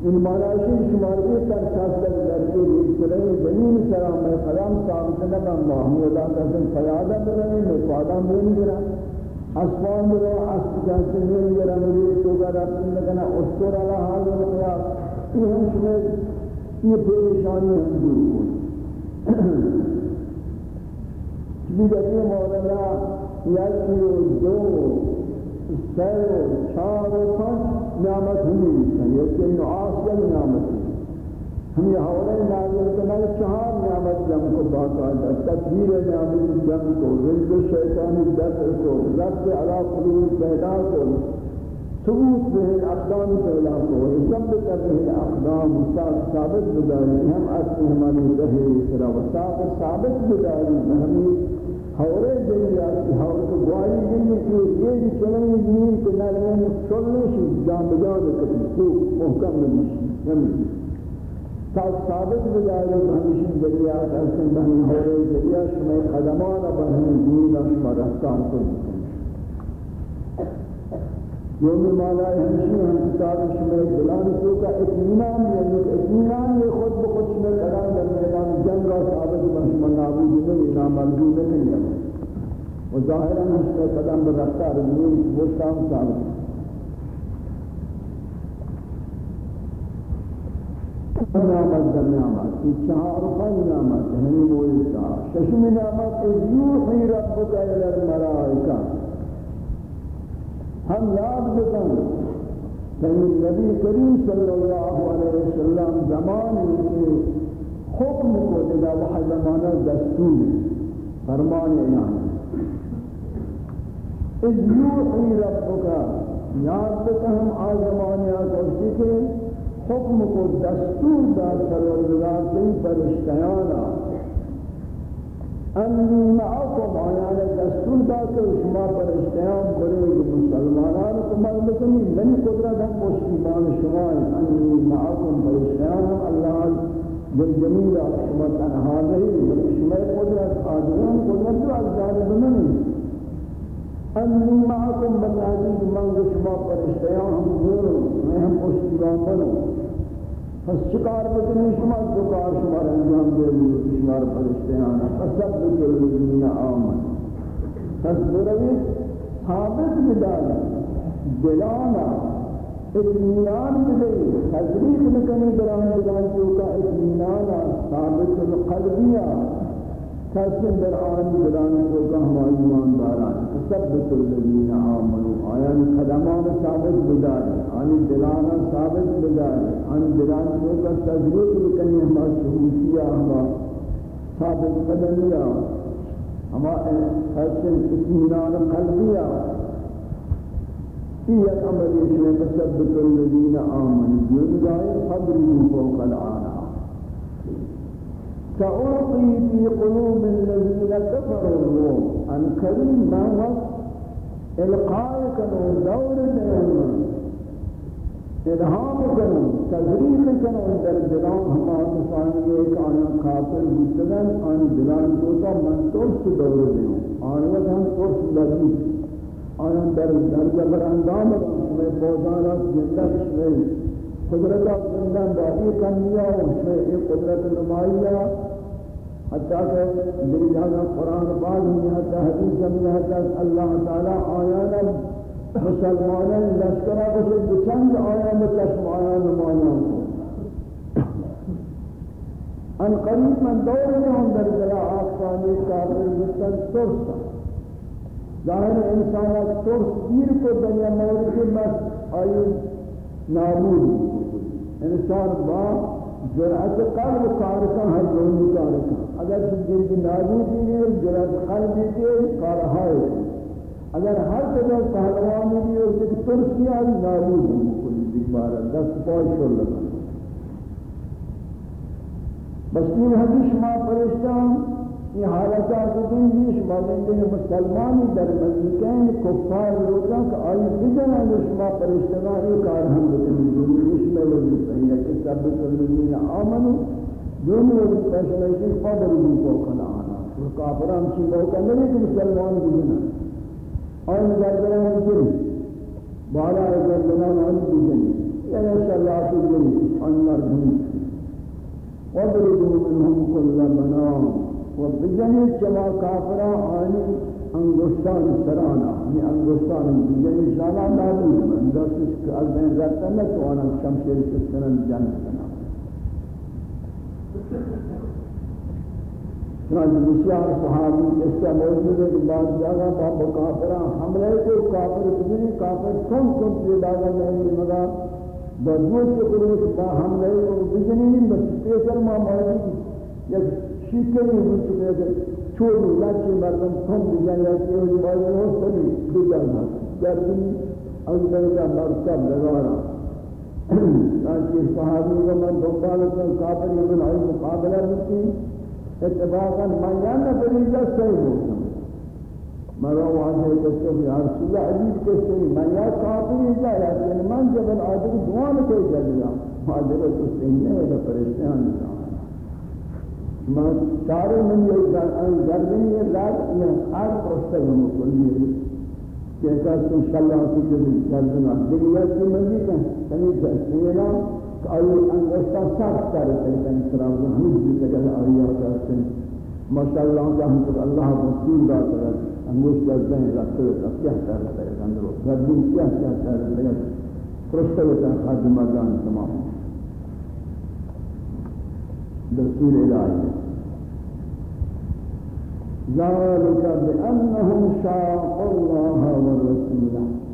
ان معنی شمار کے تر شاستر لڑکے ایک چلے زمین سلام میں قدم ثابت نہ محمود کا سن فیادہ کرنے میں فادا میں نہیں گرا اسمان میں اس جان سے نہیں گرا مجھے تو گرا تم لگنا استور والا حال ہو گیا یہ ہم سے یہ پریشانی ہم دور ہو دیگر مولانا یکی و دو سه و چهار و پنج نعمت ہمی ہیں یکی نعاس یا نعمت ہم یہ حوالے نازل کرنا چہار نعمت جم کو باقاعدہ تکبیر نعمت جم کو رزق شیطانی دفع کو رفع علا قلوب پیدا کو ثبوت به الاقدام پیدا کو ثبت به الاقدام ثابت بداری ہم اصل ہماری رہے اسرا سرا ثابت بداری ہمیں ہورے دنیا کی ہور کو گواہی دنیا کی یہ بھی چلیں زمین کے نرمین چلنے سے جان بجا دے کتی تو محکم نہیں نمیشی یعنی تا ثابت بجائے ہمیشہ دریا کسن بہن ہورے دریا شمع قدمان بہن دین شمع رفتار کو یوم مالا ہمشی ہم کتاب شمع بلان تو کا اطمینان یعنی اطمینان یہ خود بخود شمع قدام در میدان جنگ و ثابت بشمع نابود نہیں نامرجود نہیں ہے۔ و ظاہرا ہم شمع قدام بر رفتار دنیا وہ شام ثابت۔ نعمت در نعمت کی چہار پنج نعمت یعنی ہمیں مولیتا ششم نعمت از یوحی ربک الى الملائکہ ہم یاد بکن کہ نبی کریم صلی اللہ علیہ وسلم زمان کے حکم کو دینا وہ زمانہ دستور فرمان اعلان اذ یوحی ربک یاد بکن ہم آزمانیہ کو کہ حکم کو دستور دار پروردگار کی فرشتیانا۔ انی معکم آیان دستور دا شما پر اشتیام کرے مسلمانان کو معلوم کنی من قدرت ہم پشتیبان شما انی معکم پر اشتیام اللہ جل جمیلہ شما تنہا نہیں، بلکہ شما قدرت آدھران قدرت جو از جانب منی۔ انی معکم بالعزیز من شما پر اشتیام ہم دورو میں ہم پشتیبان بنو پس چکار بکنی، شما چکار، شما انجام دے لی شما فرشتیانا فسب بکلین آمن پس بروی ثابت بدانا دلانا اطمینان بدئی تذریق بکنی دران جان چوکا اطمینانا ثابت القلبیہ کسن در آن دلان کو کہما ایمان داران ثبت الذین آمنوا آیان قدمان ثابت بدار آن دلان ثابت بدار آن دران کو کا تجربہ کرنے ہم شروعیا ہوا ثابت قدمیا ہم حسن اطمینان قلبیا یہ أمر یہ ہے کہ تثبت الذين امنوا يرجعوا قبرهم فوق العناء سألقي في قلوب الذين كفروا الروم. عن كريم ما وقت إلقائك من دور الأمم إلهام كانوا تذريق كانوا در دلان ہما کسانی ایک آیا کافر بودتگن آن دلان دوتا من ترس دور دیوں آن وقت ہم ترس لگی۔ آیا در درجہ بر اندام شمی بوزانا زندہ شمی قدرت زندہ باقی کنیا شمی قدرت نمائیہ حتیٰ کہ میری جانا قرآن بعد میں حتیٰ حدیث میں حتیٰ اللہ تعالیٰ آیانا مسلمانا لشکرہ کو سے چند آیان چشم آیان مانا ان قریب من دور میں در جلا آسانی کافر مستن ترسا ظاہر انسان ترس دیر کو دنیا مورد مست آئی نابود انسان با جرأت قلب کارکا ہر دونی کارکا اگر جن کی نابودی ہے جرأت قلب کے کارہائے اگر ہر جگہ پہلوانی بھی ہو کہ ترسی آئی نابود ہے کل دیبارہ دست پائی کر لگا بس یہ حدیث ما پرشتان یہ حالتات دین دیش مانندے مسلمانی در مزدکین، کفار روزاں کہ آئی بجن بجنا جو شما پرشتگاہی کار ہم بکنی دونی رشمہ لگی صحیح کہ سب سلمین آمنو۔ دونی وقت فیصلہ اسی قدر بھی کو کھلا آنا۔ وہ کافران چی موقع ملے کہ مسلمان بجنا آن گردنان جن بالا گردنان آن بجن یعنی شلات جن آن مردم وضربوا منهم كل بنان وبجن جما كافرا آنی انگشتان سرانا یعنی انگشتان بجن شانا نابود من دستش که از بین رفتن نتوانا شمشیر کستنن جن سنا چنانچہ بسیار صحابی اس کا موجود ہے کہ بعض جگہ باب کافران حملے کو کافر بجنی کافر کم کم کی داغا نہیں مگا بدوش کے قلوش با حملے کو بجنی نہیں بس پیسر ما موجود یا شیکری ہو چکے کہ چھوڑو لاچی مردم کم بجن یا کہ وہ جبائی ہو سبھی بجن گردنی از درجہ مرتب لگارا چنانچہ صحابی کو من دنبالتا کافر من علی مقابلہ بکتی اتفاقا من یعنی فریضہ صحیح ہوتا مرا واضح کہتے ہیں یا رسول اللہ عجیب کہتے ہیں من یا کافری جا لیکن یعنی من جب العادر دوان کے جلیا حاضر تو صحیح نہیں ہے پریشان نہیں من چارے من یہ گردنی ہے لات یہ ہر پرستر ہم کو لیے کہتا ہے ان شاء اللہ کی جو گردنا دنیا کی منزل ہے کہیں جیسے آئی انگشتا سخت کرتے ہیں اسلام کو ہم بھی یعنی تکل آئی کرتے ہیں ماشاءاللہ کا ہم تو اللہ رسول دا کرتے انگشت کرتے ہیں رکھتے ہیں کیا کرتے ہیں اندرو گردن کیا کیا کرتے ہیں پرشتے ہوتا ہے خادمہ جان تمام دستور الہی ذلك بأنهم شاقوا الله ورسوله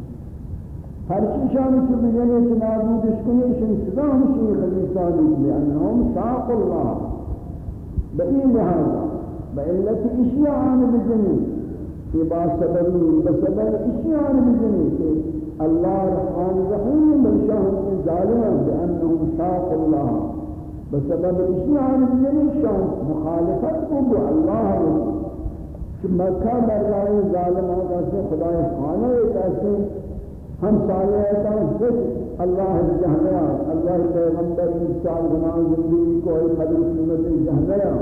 ہر چیزان کی یعنی بجنے تنابود اس کو نہیں صدام شیخ خلیصانی یعنی لأنهم شاق الله. بئی لہذا بإلت اشیاءان بجنے کہ با سببی بسبب اشیاءان بجنے کہ اللہ رحمان رحیم بلشاہم ظالمان بأنهم شاق الله. بسبب اشیاءان بجنے شاہ مخالفت کو اللہ رحیم کہ مکہ برائے ظالمان کا سے خدا خانہ ایک ایسے ہم سارے ایسا صرف اللہ جہنیا اللہ پیغمبر انسان گناہ زندگی کو ایک قدر سنت جہنیا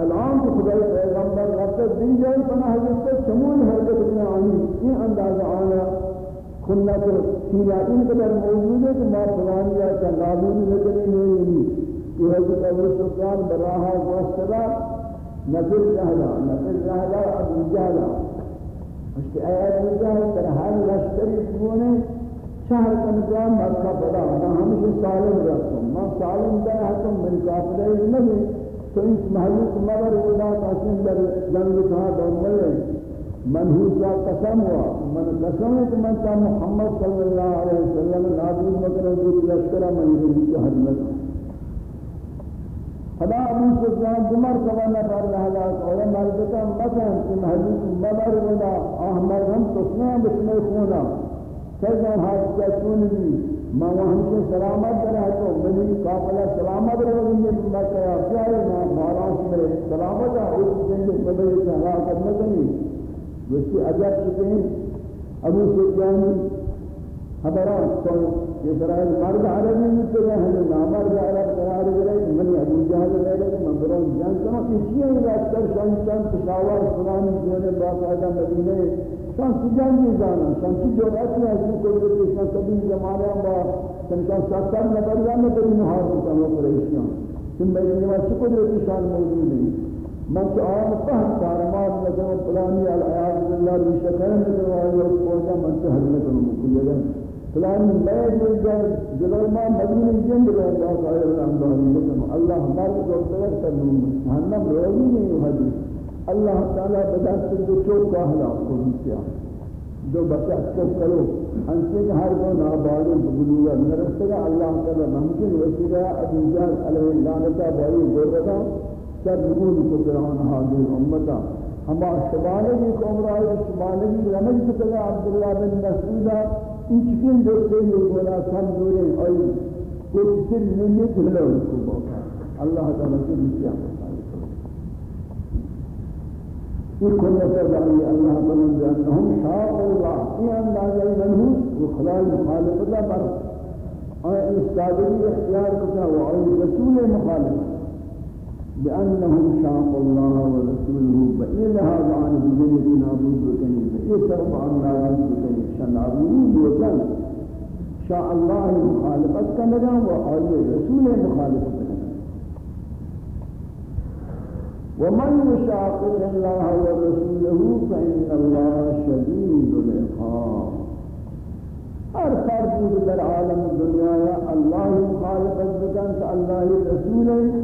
الان تو خدا پیغمبر رفت دن جائے، پناہ حضرت سمون حرکت میں آنی، یہ انداز آنا۔ کھلنا تو سینہ ان قدر موجود ہے کہ ما فلانی یا کہ نابود نکلی نہیں ہوئی کہ حضرت ابو سفیان براہا واسطہ نظر رہلا نظر رہلا ابو جہلا۔ مشتی آیات مجاہد در حال لشکری سبونے شہر کنجام مکہ پدا میں ہمیشہ سالم رکھتا ہوں۔ میں سالم در حکم من کافرہ نہیں۔ تو اس محلوک مبر خدا قسم در جنگ کہا دون ملے من ہو قسم ہوا، من قسم ہے کہ من تا محمد صلی اللہ علیہ وسلم نابود مکرہ جو لشکرہ من یہ شہر لکھا خدا ابو سفیان عمر کا نہ کر رہا ہے، اور مرد کا مکان کہ محدود مبر ودا احمد ہم تو سنا بسم خونا کیسا ہاتھ کا سن بھی ما وہاں سے سلامت رہا تو میری قافلہ سلامت رہے گی میں کہا، کیا ہے؟ میں مارا سے سلامت ہے اس دن کے سبب سے ہلاکت نہ کرنی جس اجازت سے ابو سفیان خبران تو اسرائیل مرد عربی میں تو ہے نامرد عرب قرار دے من ابو جہل لے لے مبرون جان، تو کسی ہی راستر شان شان پشاور فلان جنے باقاعدہ مدینے شان سجان کی جانا شان کی جو رات میں اس کو جو شان کبھی زمانے میں شان شان ساتر نظر جانے تو نہار کو ہم پریشان تم میرے نواز کو جو شان موجود ہے من تو عام فهم کارمان لگا فلانی العیاذ بالله بشکرن لگا اور کو من تو حضرت کو لگا فلان میں جو جلال ما مدین جن دے اللہ تعالی الحمد لله اللہ ہمارے کو تیار کر دوں جہنم روزی نہیں ہوگی اللہ تعالی بدا جو چوک کا حلا کو کیا۔ جو بچہ کو کرو ان سے ہر کو نابالغ بلوغ نرسے گا اللہ تعالی ممکن وسیلہ ابو جہل علیہ لعنت بھائی گورتا سر نقول کو قرآن حاضر امتا ہما شبانگی کو امرائی شبانگی رمج کتگا عبداللہ بن مسعودہ این چکین دوستے ہیں گولا کمزوریں آئی کوئی سر نہیں کھلو ان کو بوکا اللہ تعالیٰ سے نیچے آتا یہ کل نفر دعوی اللہ تعالیٰ جانہم شاق اللہ یہ اندازہ منہوس وہ خلال مخالف اللہ پر اور استادری اختیار کتا و وعوی رسول مخالف بأنهم شاق الله ورسوله بإلها عن بجنة نابود وكنيسة یہ طرف آن نابود بکنی شنابودی بوکن شاء اللہ مخالفت کنگا و آئی رسول مخالفت کنگا ومن يشاقق الله ورسوله فإن الله شديد العقاب۔ ہر فرد در عالم دنیا یا اللہ مخالفت بکن کہ اللہ رسول ہے۔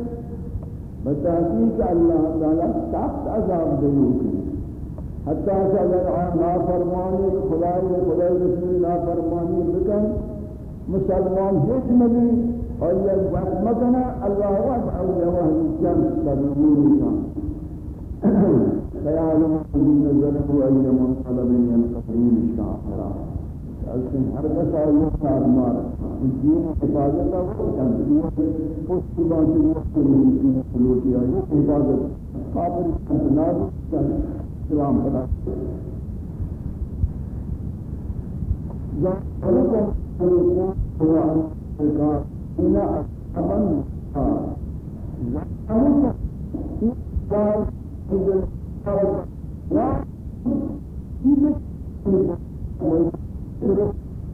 بتحقیق اللہ تعالی سخت عذاب دیو حتى کہ اگر آن نافرمانی خدای خدای رسول نافرمانی بکن مسلمان هیچ نبی اور یہ بات مکنا اللہ وعد أو جواہ جن تنمونی کان من نزلہ ایمان طلب ینقرین شاہرہ لیکن ہر بس آئیوں کا ادمار دین حفاظت کا وقت ہے اس کی بات وقت ہے حفاظت قابل İslam kadar. Zâhâlâ Allah'a ila ashaban Zâhâlâ İslam ve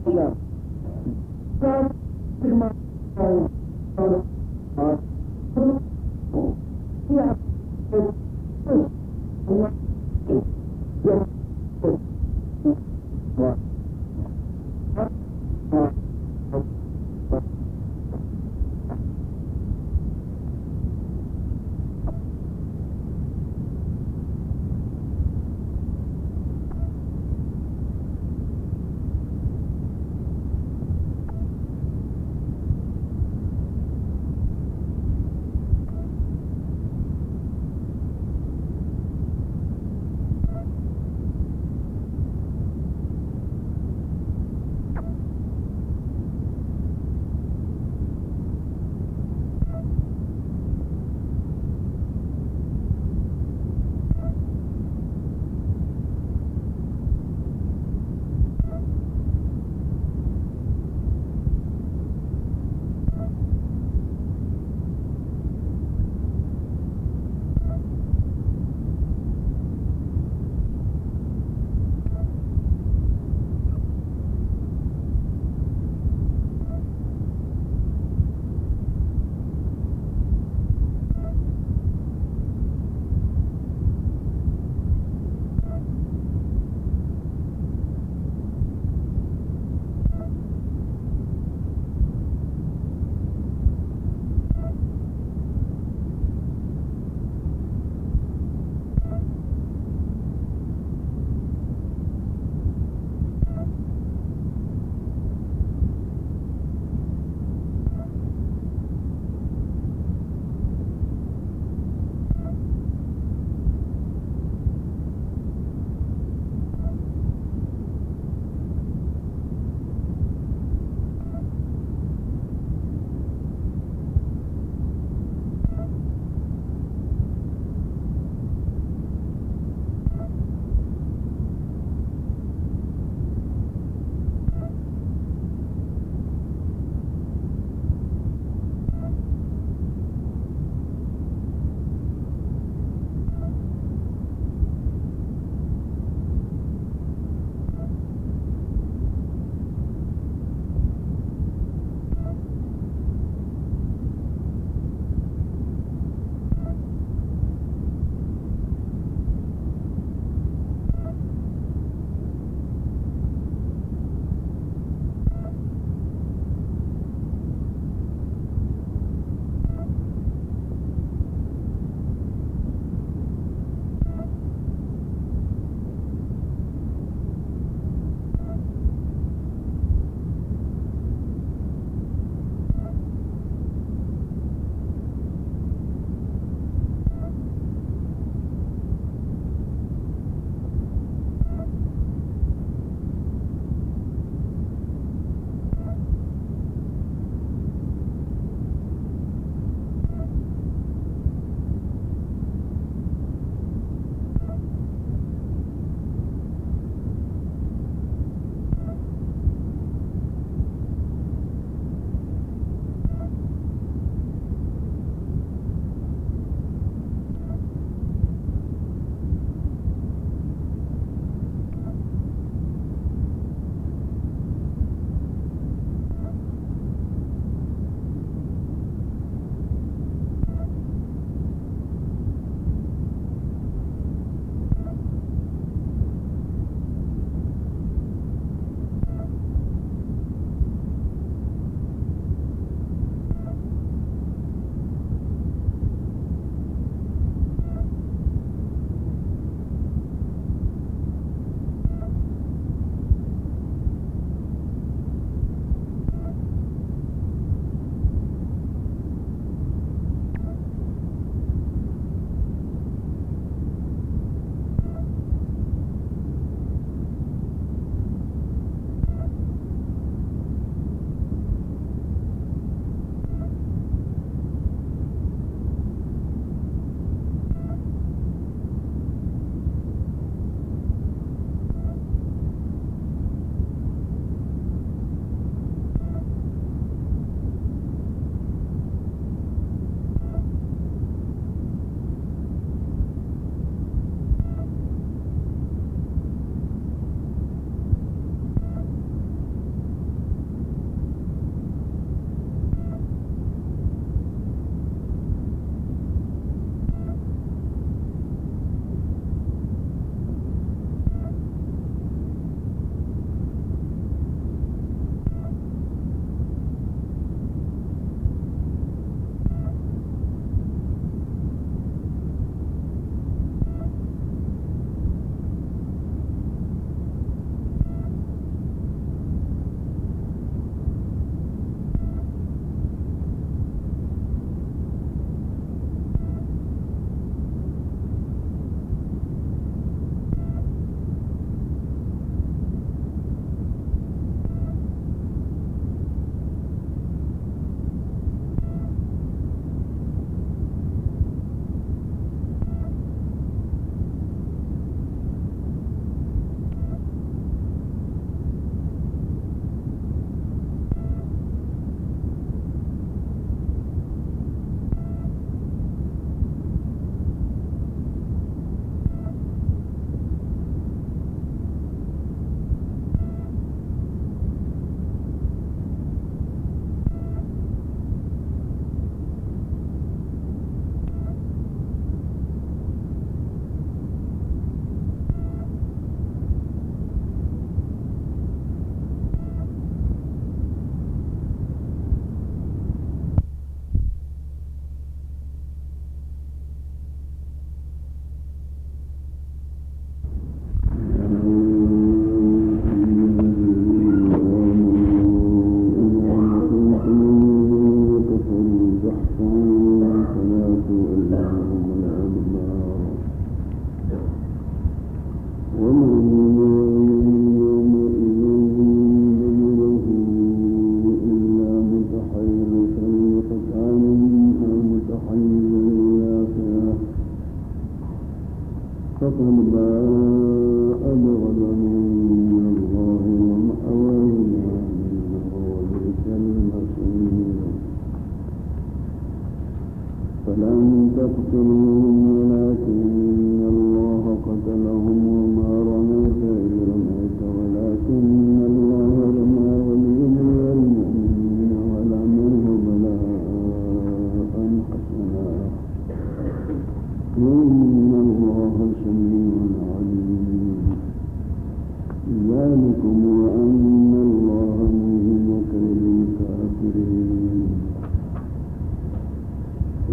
İslam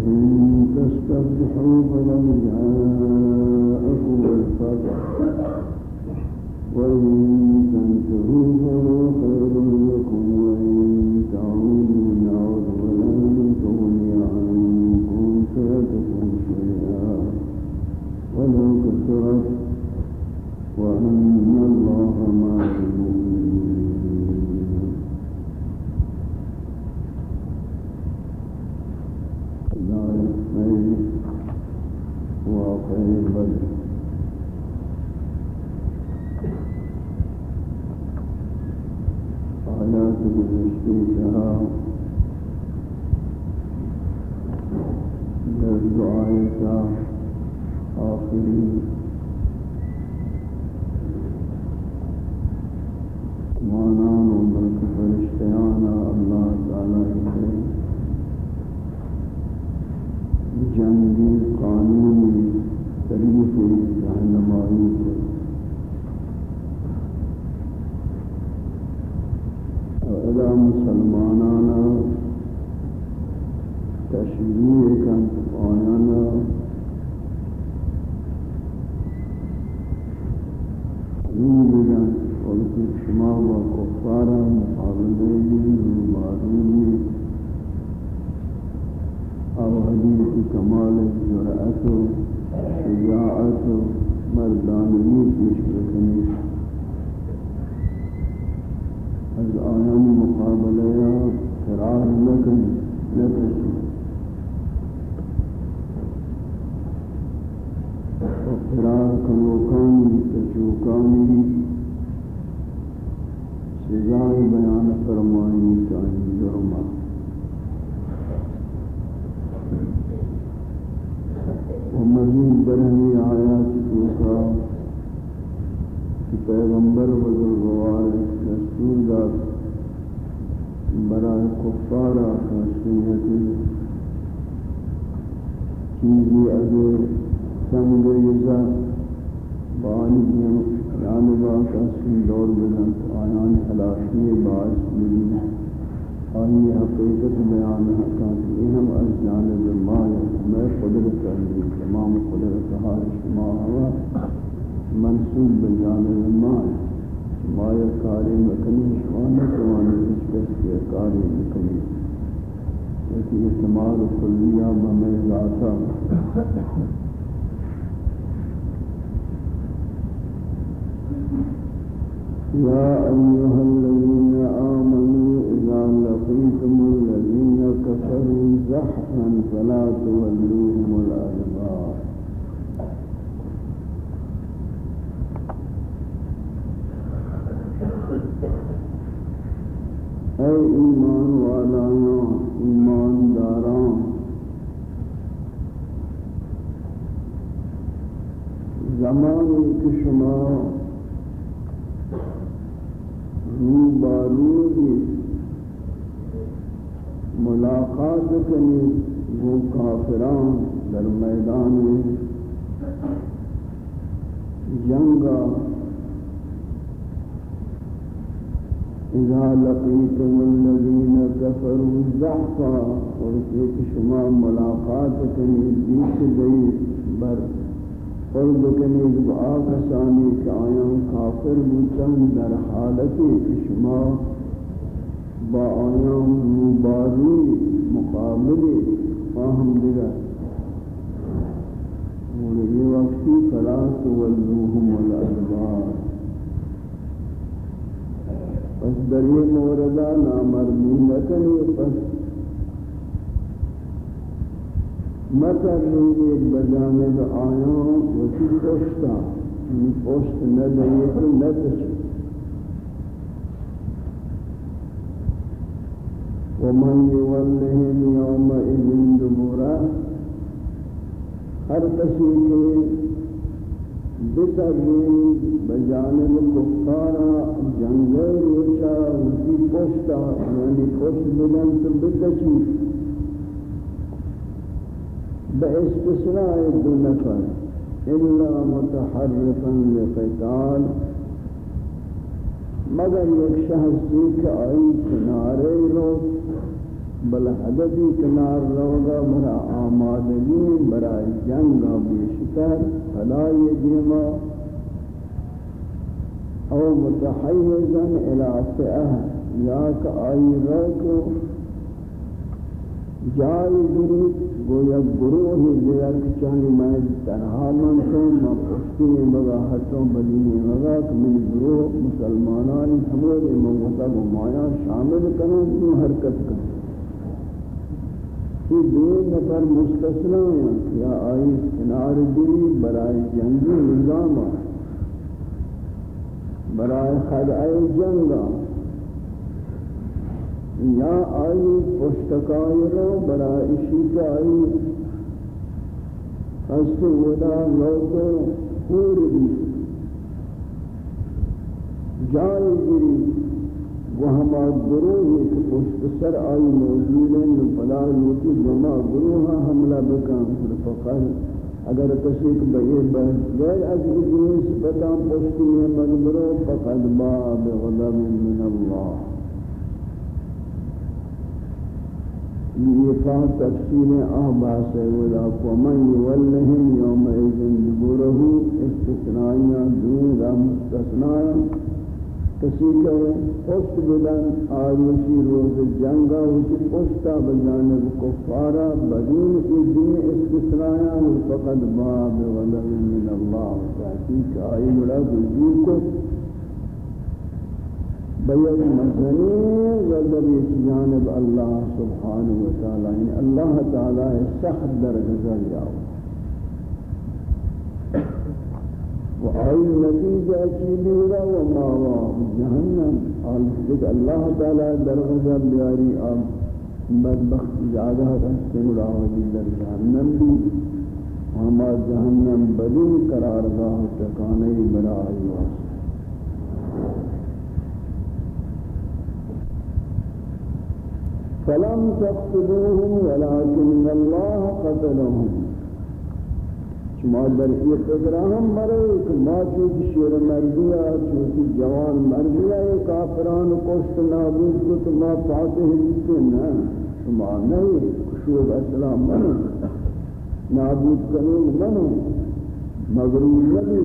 إن تستفتحوا فلم وإن تنتهوا فما جائے بیان فرمائیں چاہیے جرمہ مزید برہمی آیات کو کا پیغمبر بزرگوار رسول داد برائے کفارہ کا سنتی چیزی از سمگریزہ بانی طالبہ کسی دور بلند آیان حلاشی باعث بلی آئی حقیقت بیان حقات اہم از جانب مایت میں قدرت کرنی تمام قدرت حال شما ہوا. منصوب بجانب مایت مایت کاری مکنی شوانے توانی اس دستی کاری مکنی. لیکن اعتماد کلیہ بمیں ذاتا يا أيها الذين آمنوا إذا لقيتم الذين فلا تولوهم أي إيمان والانا إيمان داران. روبارویی ملاقات کنی، وہ کافران در میدان جنگا۔ اذا لقیتم الذین کفروا زحفا اور اس لیے شما ملاقات کنی دیت گئی، بر قلب کنی، دعا کسانی کہ کافر بودن در حالت شما با آیان روبارو مقابل فاهم دیگر. اور یہ وقتی فلا تولوهم الادبار پس در یہ موردہ نامرمون نکنی، پس مکر روی بجانب آیان وچی کشتا یعنی پشت ندهی رو ندهش و من یوله نیام این دبورا، هر کسی که بتردید به جانب کفتارا جنگل روچا اسی پشتا یعنی پشت بدن تو بتشید به استثناء دو نفر. الا متحرفا لقتال، مگر یک شخص جو کہ آئی کنارے رو بل حدد کنار رو گا برا آمادگی برا جنگ بے شکر فلا یہ جیما او متحیزا الاسعہ یاک آئی رو کو جائی دریت گویا گروہ دیگر چانی میں تنہا من کو میں پشتی مگا حتوں بدینی مگا کہ من گروہ مسلمانانی ہمیں منگتا گمایا شامل کروں تو حرکت کروں یہ دو نفر مستثنا ہیں یا آئی کنار گری برائے جنگی نظام برائے خدعی جنگا یا آئی پشتکائی رو برای شکائی ہست ودا لوتو پور بھی جائی گری وہ ہما گروہ ایک پشت سر آئی موجود ہیں پلا لوٹی جمع گروہ ہاں حملہ بکان فقر اگر کسی کو بئے بہت غیر از گروہ سبتان پشتی ہے مدبرو فقد با بغضب من اللہ. یہ تفصیل احباس ولا ومن يولهم يومئذ دبره استثنائیاں دون را مستثنائیاں۔ کسی کہ پشت بدن آیوشی روز جنگا ہوتی پشتا بجانب کفارا، بدون اذن استثنائیاں فقد باب غلب من اللہ، تحقیق آئی بڑا گزیر کو۔ بیت مزنی غضب جانب اللہ سبحانہ وتعالی یعنی اللہ تعالی سخت در غضب یاو و آئی نتیجہ چیلی را و ماوا جہنم آلسک اللہ تعالی در غضب بیاری آب بدبخت جاگہ رستے مراوی در جہنم بھی ہما جہنم بدی قرارگاہ ٹکانے برائی واسطہ فلم تقتلوهم ولكن الله قتلهم. شما در یہ فکرہ ہم مرے کہ ما چوت شیر مردیا چوت جوان مردیا یہ کافران کشت نابود کو تو ما فاتح جیتے نا شما نہیں کشوب اسلام منو. نابود کنو منو. مغرور نبی